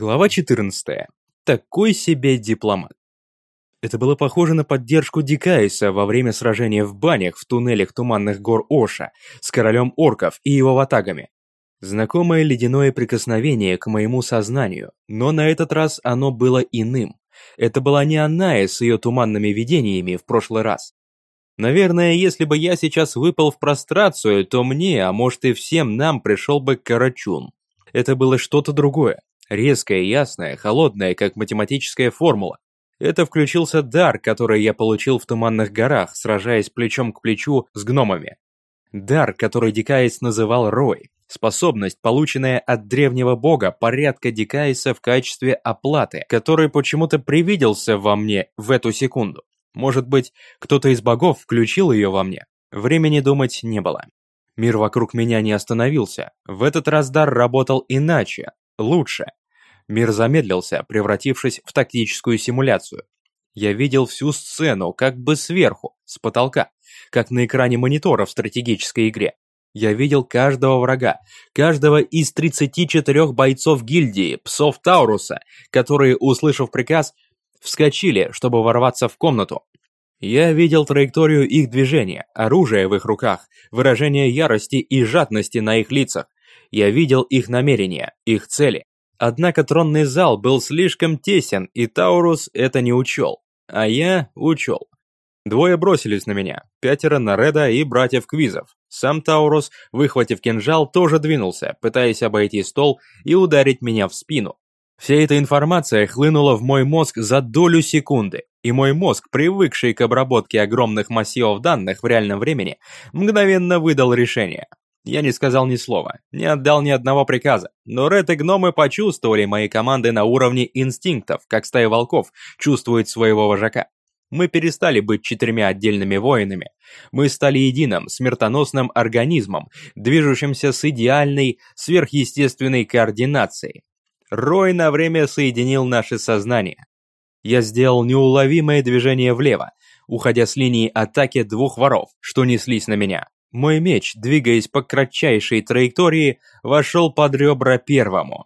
Глава 14. Такой себе дипломат. Это было похоже на поддержку Дикайса во время сражения в банях в туннелях туманных гор Оша с королем орков и его ватагами. Знакомое ледяное прикосновение к моему сознанию, но на этот раз оно было иным. Это была не Аная с ее туманными видениями в прошлый раз. Наверное, если бы я сейчас выпал в прострацию, то мне, а может и всем нам пришел бы Карачун. Это было что-то другое. Резкая, ясная, холодная, как математическая формула. Это включился дар, который я получил в Туманных горах, сражаясь плечом к плечу с гномами. Дар, который Дикаис называл Рой. Способность, полученная от древнего бога порядка Дикаиса в качестве оплаты, который почему-то привиделся во мне в эту секунду. Может быть, кто-то из богов включил ее во мне. Времени думать не было. Мир вокруг меня не остановился. В этот раз дар работал иначе, лучше. Мир замедлился, превратившись в тактическую симуляцию. Я видел всю сцену как бы сверху, с потолка, как на экране монитора в стратегической игре. Я видел каждого врага, каждого из 34 бойцов гильдии, псов Тауруса, которые, услышав приказ, вскочили, чтобы ворваться в комнату. Я видел траекторию их движения, оружие в их руках, выражение ярости и жадности на их лицах. Я видел их намерения, их цели. Однако тронный зал был слишком тесен, и Таурус это не учел. А я учел. Двое бросились на меня, пятеро на Реда и братьев Квизов. Сам Таурус, выхватив кинжал, тоже двинулся, пытаясь обойти стол и ударить меня в спину. Вся эта информация хлынула в мой мозг за долю секунды, и мой мозг, привыкший к обработке огромных массивов данных в реальном времени, мгновенно выдал решение. Я не сказал ни слова, не отдал ни одного приказа, но Ред и гномы почувствовали мои команды на уровне инстинктов, как стая волков чувствует своего вожака. Мы перестали быть четырьмя отдельными воинами. Мы стали единым, смертоносным организмом, движущимся с идеальной, сверхъестественной координацией. Рой на время соединил наши сознания. Я сделал неуловимое движение влево, уходя с линии атаки двух воров, что неслись на меня. Мой меч, двигаясь по кратчайшей траектории, вошел под ребра первому.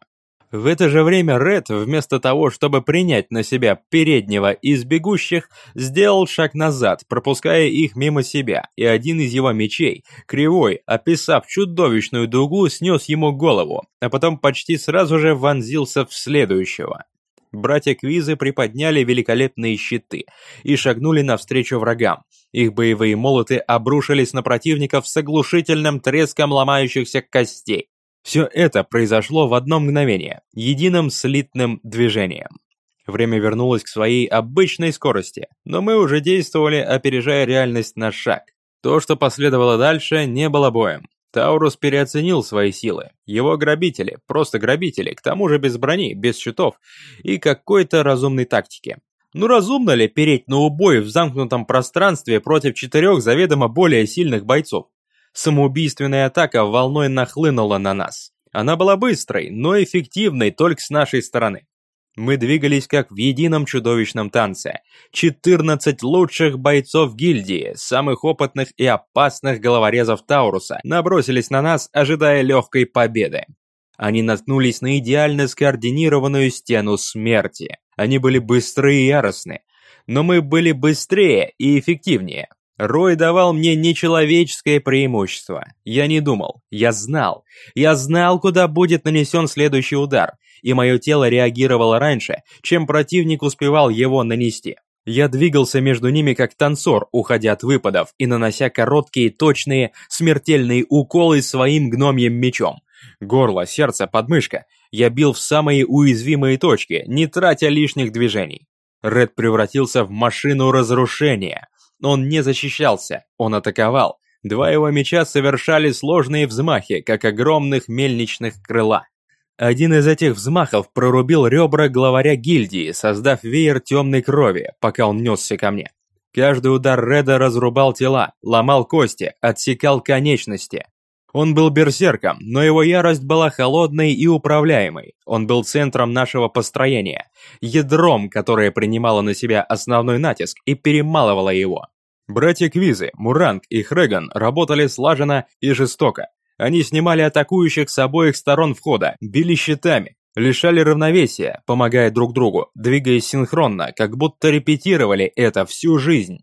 В это же время Ред, вместо того, чтобы принять на себя переднего из бегущих, сделал шаг назад, пропуская их мимо себя, и один из его мечей, кривой, описав чудовищную дугу, снес ему голову, а потом почти сразу же вонзился в следующего. Братья Квизы приподняли великолепные щиты и шагнули навстречу врагам. Их боевые молоты обрушились на противников с оглушительным треском ломающихся костей. Все это произошло в одно мгновение, единым слитным движением. Время вернулось к своей обычной скорости, но мы уже действовали, опережая реальность на шаг. То, что последовало дальше, не было боем. Таурус переоценил свои силы. Его грабители, просто грабители, к тому же без брони, без щитов и какой-то разумной тактики. Ну разумно ли переть на убой в замкнутом пространстве против четырех заведомо более сильных бойцов? Самоубийственная атака волной нахлынула на нас. Она была быстрой, но эффективной только с нашей стороны. Мы двигались как в едином чудовищном танце. 14 лучших бойцов гильдии, самых опытных и опасных головорезов Тауруса, набросились на нас, ожидая легкой победы. Они наткнулись на идеально скоординированную стену смерти. Они были быстры и яростны. Но мы были быстрее и эффективнее. Рой давал мне нечеловеческое преимущество. Я не думал, я знал. Я знал, куда будет нанесен следующий удар, и мое тело реагировало раньше, чем противник успевал его нанести. Я двигался между ними как танцор, уходя от выпадов и нанося короткие, точные, смертельные уколы своим гномьим мечом. Горло, сердце, подмышка. Я бил в самые уязвимые точки, не тратя лишних движений. Ред превратился в машину разрушения. Он не защищался, он атаковал. Два его меча совершали сложные взмахи, как огромных мельничных крыла. Один из этих взмахов прорубил ребра главаря гильдии, создав веер темной крови, пока он несся ко мне. Каждый удар Реда разрубал тела, ломал кости, отсекал конечности. Он был берсерком, но его ярость была холодной и управляемой. Он был центром нашего построения, ядром, которое принимало на себя основной натиск и перемалывало его. Братья Квизы, Муранг и Хреган работали слаженно и жестоко. Они снимали атакующих с обоих сторон входа, били щитами, лишали равновесия, помогая друг другу, двигаясь синхронно, как будто репетировали это всю жизнь.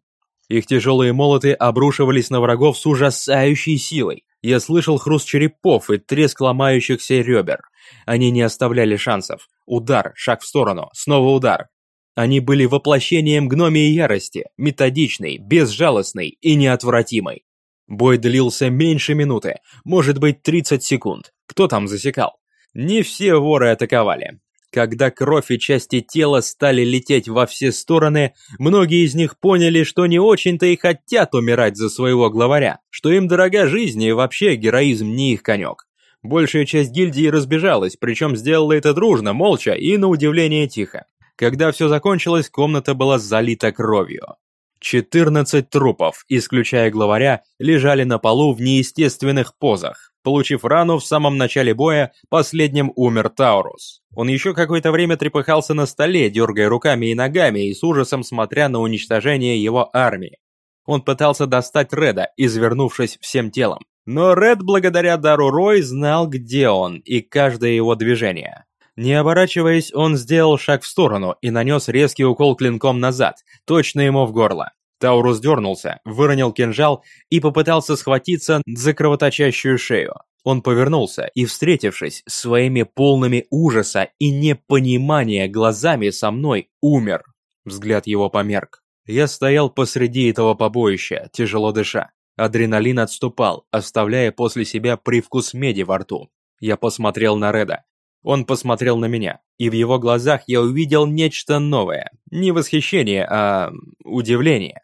Их тяжелые молоты обрушивались на врагов с ужасающей силой. Я слышал хруст черепов и треск ломающихся ребер. Они не оставляли шансов. Удар, шаг в сторону, снова удар. Они были воплощением гномии ярости, методичной, безжалостной и неотвратимой. Бой длился меньше минуты, может быть 30 секунд. Кто там засекал? Не все воры атаковали. Когда кровь и части тела стали лететь во все стороны, многие из них поняли, что не очень-то и хотят умирать за своего главаря, что им дорога жизнь и вообще героизм не их конек. Большая часть гильдии разбежалась, причем сделала это дружно, молча и, на удивление, тихо. Когда все закончилось, комната была залита кровью. 14 трупов, исключая главаря, лежали на полу в неестественных позах. Получив рану в самом начале боя, последним умер Таурус. Он еще какое-то время трепыхался на столе, дергая руками и ногами и с ужасом смотря на уничтожение его армии. Он пытался достать Реда, извернувшись всем телом. Но Ред, благодаря дару Рой, знал, где он и каждое его движение. Не оборачиваясь, он сделал шаг в сторону и нанес резкий укол клинком назад, точно ему в горло. Таурус дернулся, выронил кинжал и попытался схватиться за кровоточащую шею. Он повернулся и, встретившись своими полными ужаса и непонимания глазами со мной, умер. Взгляд его померк. Я стоял посреди этого побоища, тяжело дыша. Адреналин отступал, оставляя после себя привкус меди во рту. Я посмотрел на Реда. Он посмотрел на меня, и в его глазах я увидел нечто новое. Не восхищение, а удивление.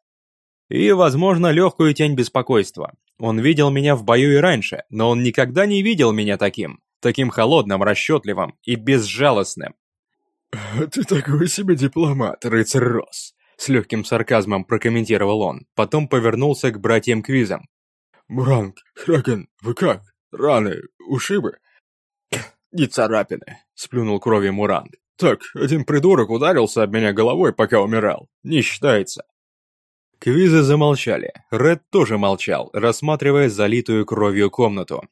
И, возможно, легкую тень беспокойства. Он видел меня в бою и раньше, но он никогда не видел меня таким. Таким холодным, расчетливым и безжалостным. «Ты такой себе дипломат, рыцарь Рос», — с легким сарказмом прокомментировал он, потом повернулся к братьям Квизам. «Муранг, Храген, вы как? Раны, ушибы?» «Не царапины», — сплюнул кровью Муранг. «Так, один придурок ударился об меня головой, пока умирал. Не считается». Квизы замолчали. Ред тоже молчал, рассматривая залитую кровью комнату.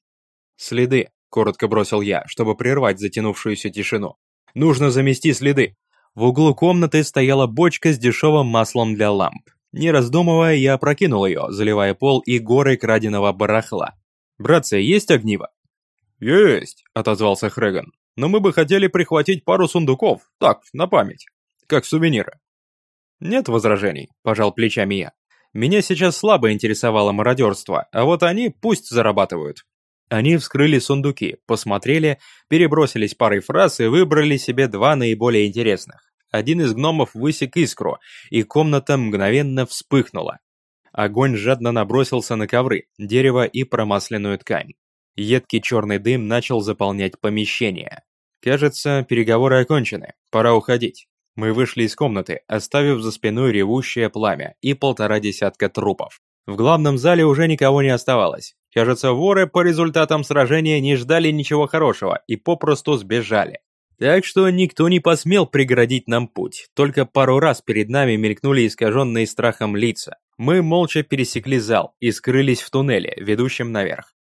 «Следы», — коротко бросил я, чтобы прервать затянувшуюся тишину. «Нужно замести следы». В углу комнаты стояла бочка с дешевым маслом для ламп. Не раздумывая, я опрокинул ее, заливая пол и горой краденого барахла. «Братцы, есть огниво?» «Есть», — отозвался Хреган. «Но мы бы хотели прихватить пару сундуков, так, на память, как сувениры». «Нет возражений», – пожал плечами я. «Меня сейчас слабо интересовало мародерство, а вот они пусть зарабатывают». Они вскрыли сундуки, посмотрели, перебросились парой фраз и выбрали себе два наиболее интересных. Один из гномов высек искру, и комната мгновенно вспыхнула. Огонь жадно набросился на ковры, дерево и промасленную ткань. Едкий черный дым начал заполнять помещение. Кажется, переговоры окончены, пора уходить. Мы вышли из комнаты, оставив за спиной ревущее пламя и полтора десятка трупов. В главном зале уже никого не оставалось. Кажется, воры по результатам сражения не ждали ничего хорошего и попросту сбежали. Так что никто не посмел преградить нам путь, только пару раз перед нами мелькнули искаженные страхом лица. Мы молча пересекли зал и скрылись в туннеле, ведущем наверх.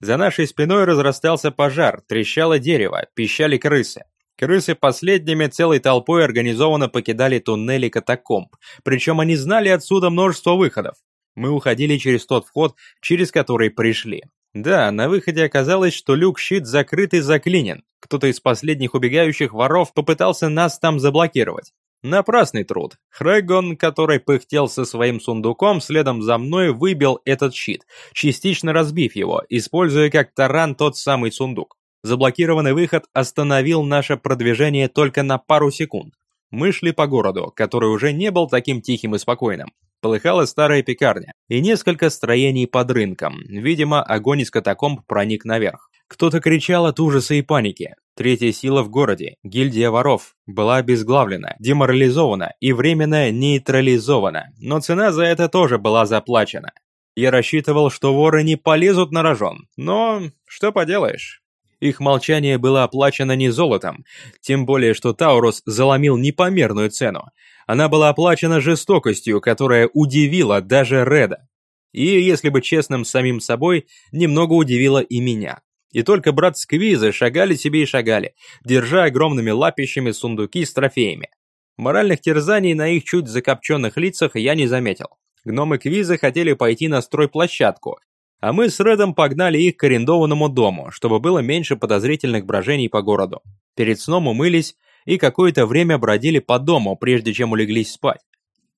За нашей спиной разрастался пожар, трещало дерево, пищали крысы. Крысы последними целой толпой организованно покидали туннели катакомб, причем они знали отсюда множество выходов. Мы уходили через тот вход, через который пришли. Да, на выходе оказалось, что люк-щит закрыт и заклинен. Кто-то из последних убегающих воров попытался нас там заблокировать. Напрасный труд. Хрэгон, который пыхтел со своим сундуком, следом за мной выбил этот щит, частично разбив его, используя как таран тот самый сундук. Заблокированный выход остановил наше продвижение только на пару секунд. Мы шли по городу, который уже не был таким тихим и спокойным. Полыхала старая пекарня и несколько строений под рынком. Видимо, огонь из катакомб проник наверх. Кто-то кричал от ужаса и паники. Третья сила в городе, гильдия воров, была обезглавлена, деморализована и временно нейтрализована, но цена за это тоже была заплачена. Я рассчитывал, что воры не полезут на рожон, но что поделаешь. Их молчание было оплачено не золотом, тем более что Таурус заломил непомерную цену. Она была оплачена жестокостью, которая удивила даже Реда. И, если быть честным самим собой, немного удивила и меня. И только брат Сквизы шагали себе и шагали, держа огромными лапищами сундуки с трофеями. Моральных терзаний на их чуть закопченных лицах я не заметил. Гномы Квизы хотели пойти на стройплощадку, а мы с Редом погнали их к арендованному дому, чтобы было меньше подозрительных брожений по городу. Перед сном умылись и какое-то время бродили по дому, прежде чем улеглись спать.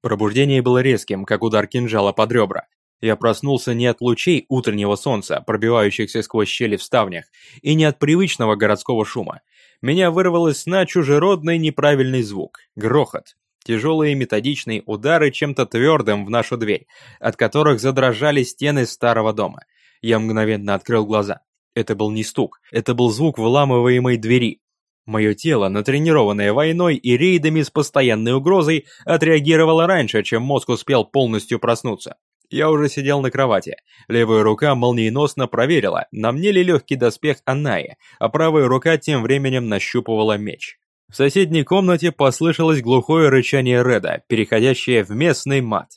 Пробуждение было резким, как удар кинжала под ребра. Я проснулся не от лучей утреннего солнца, пробивающихся сквозь щели в ставнях, и не от привычного городского шума. Меня вырвал из сна чужеродный неправильный звук – грохот. Тяжелые методичные удары чем-то твердым в нашу дверь, от которых задрожали стены старого дома. Я мгновенно открыл глаза. Это был не стук, это был звук выламываемой двери. Мое тело, натренированное войной и рейдами с постоянной угрозой, отреагировало раньше, чем мозг успел полностью проснуться. Я уже сидел на кровати. Левая рука молниеносно проверила, на мне ли легкий доспех Анаи, а правая рука тем временем нащупывала меч. В соседней комнате послышалось глухое рычание Реда, переходящее в местный мат.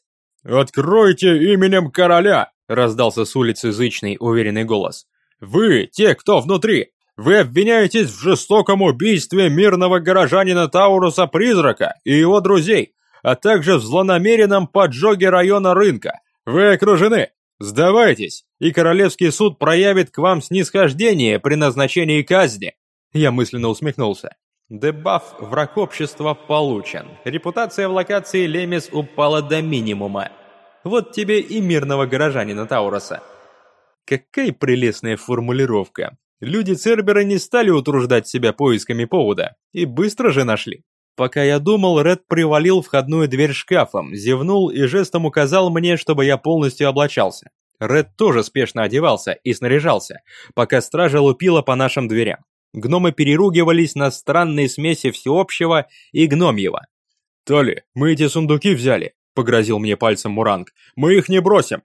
«Откройте именем короля!» – раздался с улицы зычный, уверенный голос. «Вы, те, кто внутри, вы обвиняетесь в жестоком убийстве мирного горожанина Тауруса-призрака и его друзей, а также в злонамеренном поджоге района рынка. Вы окружены! Сдавайтесь, и Королевский суд проявит к вам снисхождение при назначении казни!» Я мысленно усмехнулся. Дебаф «Враг общества» получен. Репутация в локации Лемис упала до минимума. Вот тебе и мирного горожанина Тауроса. Какая прелестная формулировка. Люди Цербера не стали утруждать себя поисками повода, и быстро же нашли. Пока я думал, Ред привалил входную дверь шкафом, зевнул и жестом указал мне, чтобы я полностью облачался. Ред тоже спешно одевался и снаряжался, пока стража лупила по нашим дверям. Гномы переругивались на странной смеси всеобщего и гномьего. «Толи, мы эти сундуки взяли», — погрозил мне пальцем Муранг. «Мы их не бросим».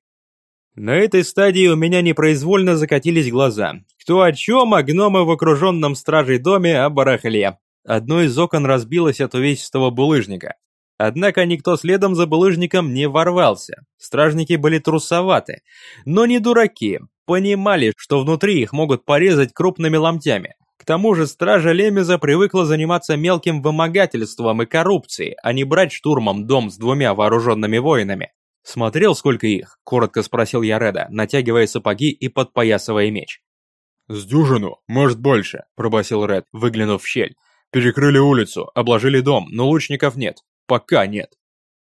На этой стадии у меня непроизвольно закатились глаза. Кто о чем, а гномы в окруженном стражей доме о барахле. Одно из окон разбилось от увесистого булыжника. Однако никто следом за булыжником не ворвался. Стражники были трусоваты, но не дураки, понимали, что внутри их могут порезать крупными ломтями. К тому же стража Лемеза привыкла заниматься мелким вымогательством и коррупцией, а не брать штурмом дом с двумя вооруженными воинами. «Смотрел, сколько их?» – коротко спросил я Реда, натягивая сапоги и подпоясывая меч. «С дюжину, может больше», – пробасил Ред, выглянув в щель. Перекрыли улицу, обложили дом, но лучников нет. Пока нет.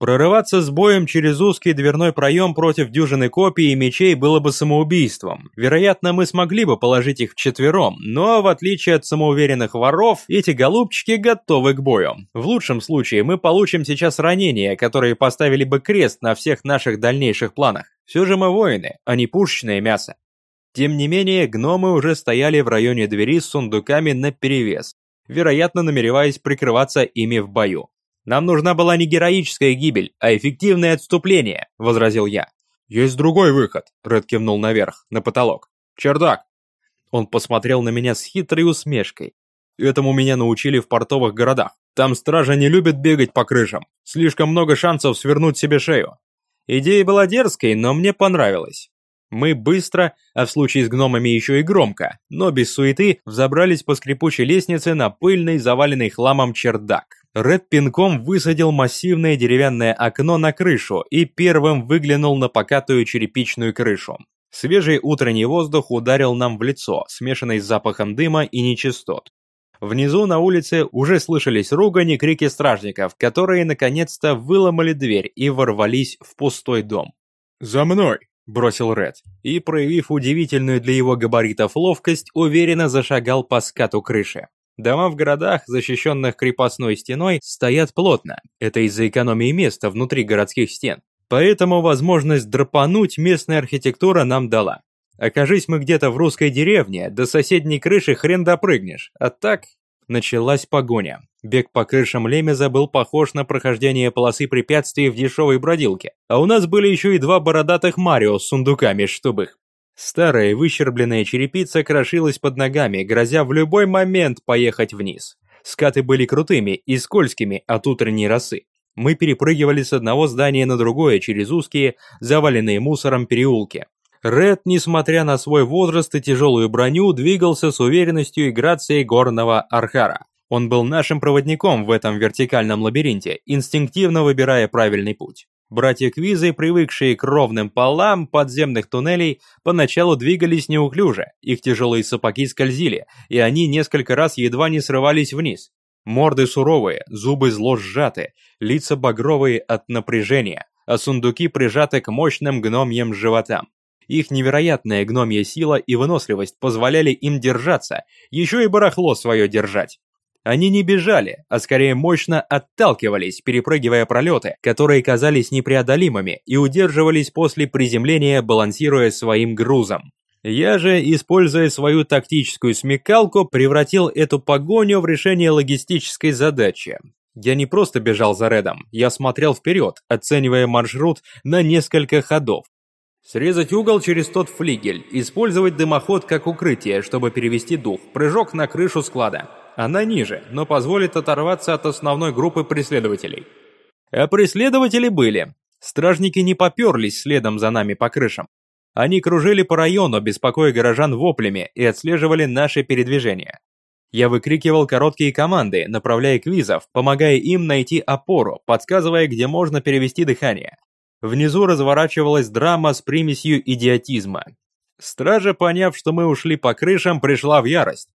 Прорываться с боем через узкий дверной проем против дюжины копий и мечей было бы самоубийством. Вероятно, мы смогли бы положить их вчетвером, но в отличие от самоуверенных воров, эти голубчики готовы к бою. В лучшем случае мы получим сейчас ранения, которые поставили бы крест на всех наших дальнейших планах. Все же мы воины, а не пушечное мясо. Тем не менее, гномы уже стояли в районе двери с сундуками наперевес вероятно намереваясь прикрываться ими в бою. «Нам нужна была не героическая гибель, а эффективное отступление», – возразил я. «Есть другой выход», – Ред кивнул наверх, на потолок. «Чердак». Он посмотрел на меня с хитрой усмешкой. Этому меня научили в портовых городах. Там стража не любит бегать по крышам. Слишком много шансов свернуть себе шею. Идея была дерзкой, но мне понравилась. Мы быстро, а в случае с гномами еще и громко, но без суеты, взобрались по скрипучей лестнице на пыльный, заваленный хламом чердак. Ред пинком высадил массивное деревянное окно на крышу и первым выглянул на покатую черепичную крышу. Свежий утренний воздух ударил нам в лицо, смешанный с запахом дыма и нечистот. Внизу на улице уже слышались ругань и крики стражников, которые наконец-то выломали дверь и ворвались в пустой дом. «За мной!» – бросил Ред, и, проявив удивительную для его габаритов ловкость, уверенно зашагал по скату крыши. Дома в городах, защищенных крепостной стеной, стоят плотно. Это из-за экономии места внутри городских стен. Поэтому возможность драпануть местная архитектура нам дала. Окажись мы где-то в русской деревне, до соседней крыши хрен допрыгнешь. А так, началась погоня. Бег по крышам Лемеза был похож на прохождение полосы препятствий в дешевой бродилке. А у нас были еще и два бородатых Марио с сундуками, чтобы их. Старая выщербленная черепица крошилась под ногами, грозя в любой момент поехать вниз. Скаты были крутыми и скользкими от утренней росы. Мы перепрыгивали с одного здания на другое через узкие, заваленные мусором переулки. Ред, несмотря на свой возраст и тяжелую броню, двигался с уверенностью и грацией горного архара. Он был нашим проводником в этом вертикальном лабиринте, инстинктивно выбирая правильный путь. Братья Квизы, привыкшие к ровным полам подземных туннелей, поначалу двигались неуклюже, их тяжелые сапоги скользили, и они несколько раз едва не срывались вниз. Морды суровые, зубы зло сжаты, лица багровые от напряжения, а сундуки прижаты к мощным гномьим животам. Их невероятная гномья сила и выносливость позволяли им держаться, еще и барахло свое держать. Они не бежали, а скорее мощно отталкивались, перепрыгивая пролеты, которые казались непреодолимыми, и удерживались после приземления, балансируя своим грузом. Я же, используя свою тактическую смекалку, превратил эту погоню в решение логистической задачи. Я не просто бежал за Редом, я смотрел вперед, оценивая маршрут на несколько ходов. Срезать угол через тот флигель, использовать дымоход как укрытие, чтобы перевести дух, прыжок на крышу склада. Она ниже, но позволит оторваться от основной группы преследователей. А преследователи были. Стражники не поперлись следом за нами по крышам. Они кружили по району, беспокоя горожан воплями и отслеживали наши передвижения. Я выкрикивал короткие команды, направляя квизов, помогая им найти опору, подсказывая, где можно перевести дыхание. Внизу разворачивалась драма с примесью идиотизма. Стража, поняв, что мы ушли по крышам, пришла в ярость.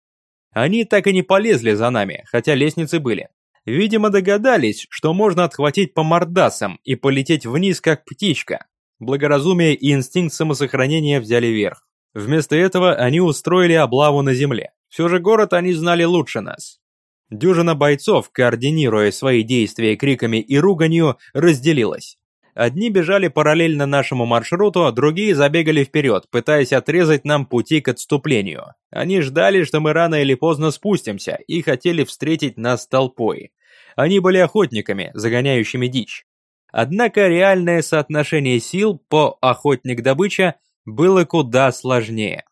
Они так и не полезли за нами, хотя лестницы были. Видимо, догадались, что можно отхватить по мордасам и полететь вниз, как птичка. Благоразумие и инстинкт самосохранения взяли верх. Вместо этого они устроили облаву на земле. Все же город они знали лучше нас. Дюжина бойцов, координируя свои действия криками и руганью, разделилась. Одни бежали параллельно нашему маршруту, а другие забегали вперед, пытаясь отрезать нам пути к отступлению. Они ждали, что мы рано или поздно спустимся, и хотели встретить нас толпой. Они были охотниками, загоняющими дичь. Однако реальное соотношение сил по охотник-добыча было куда сложнее.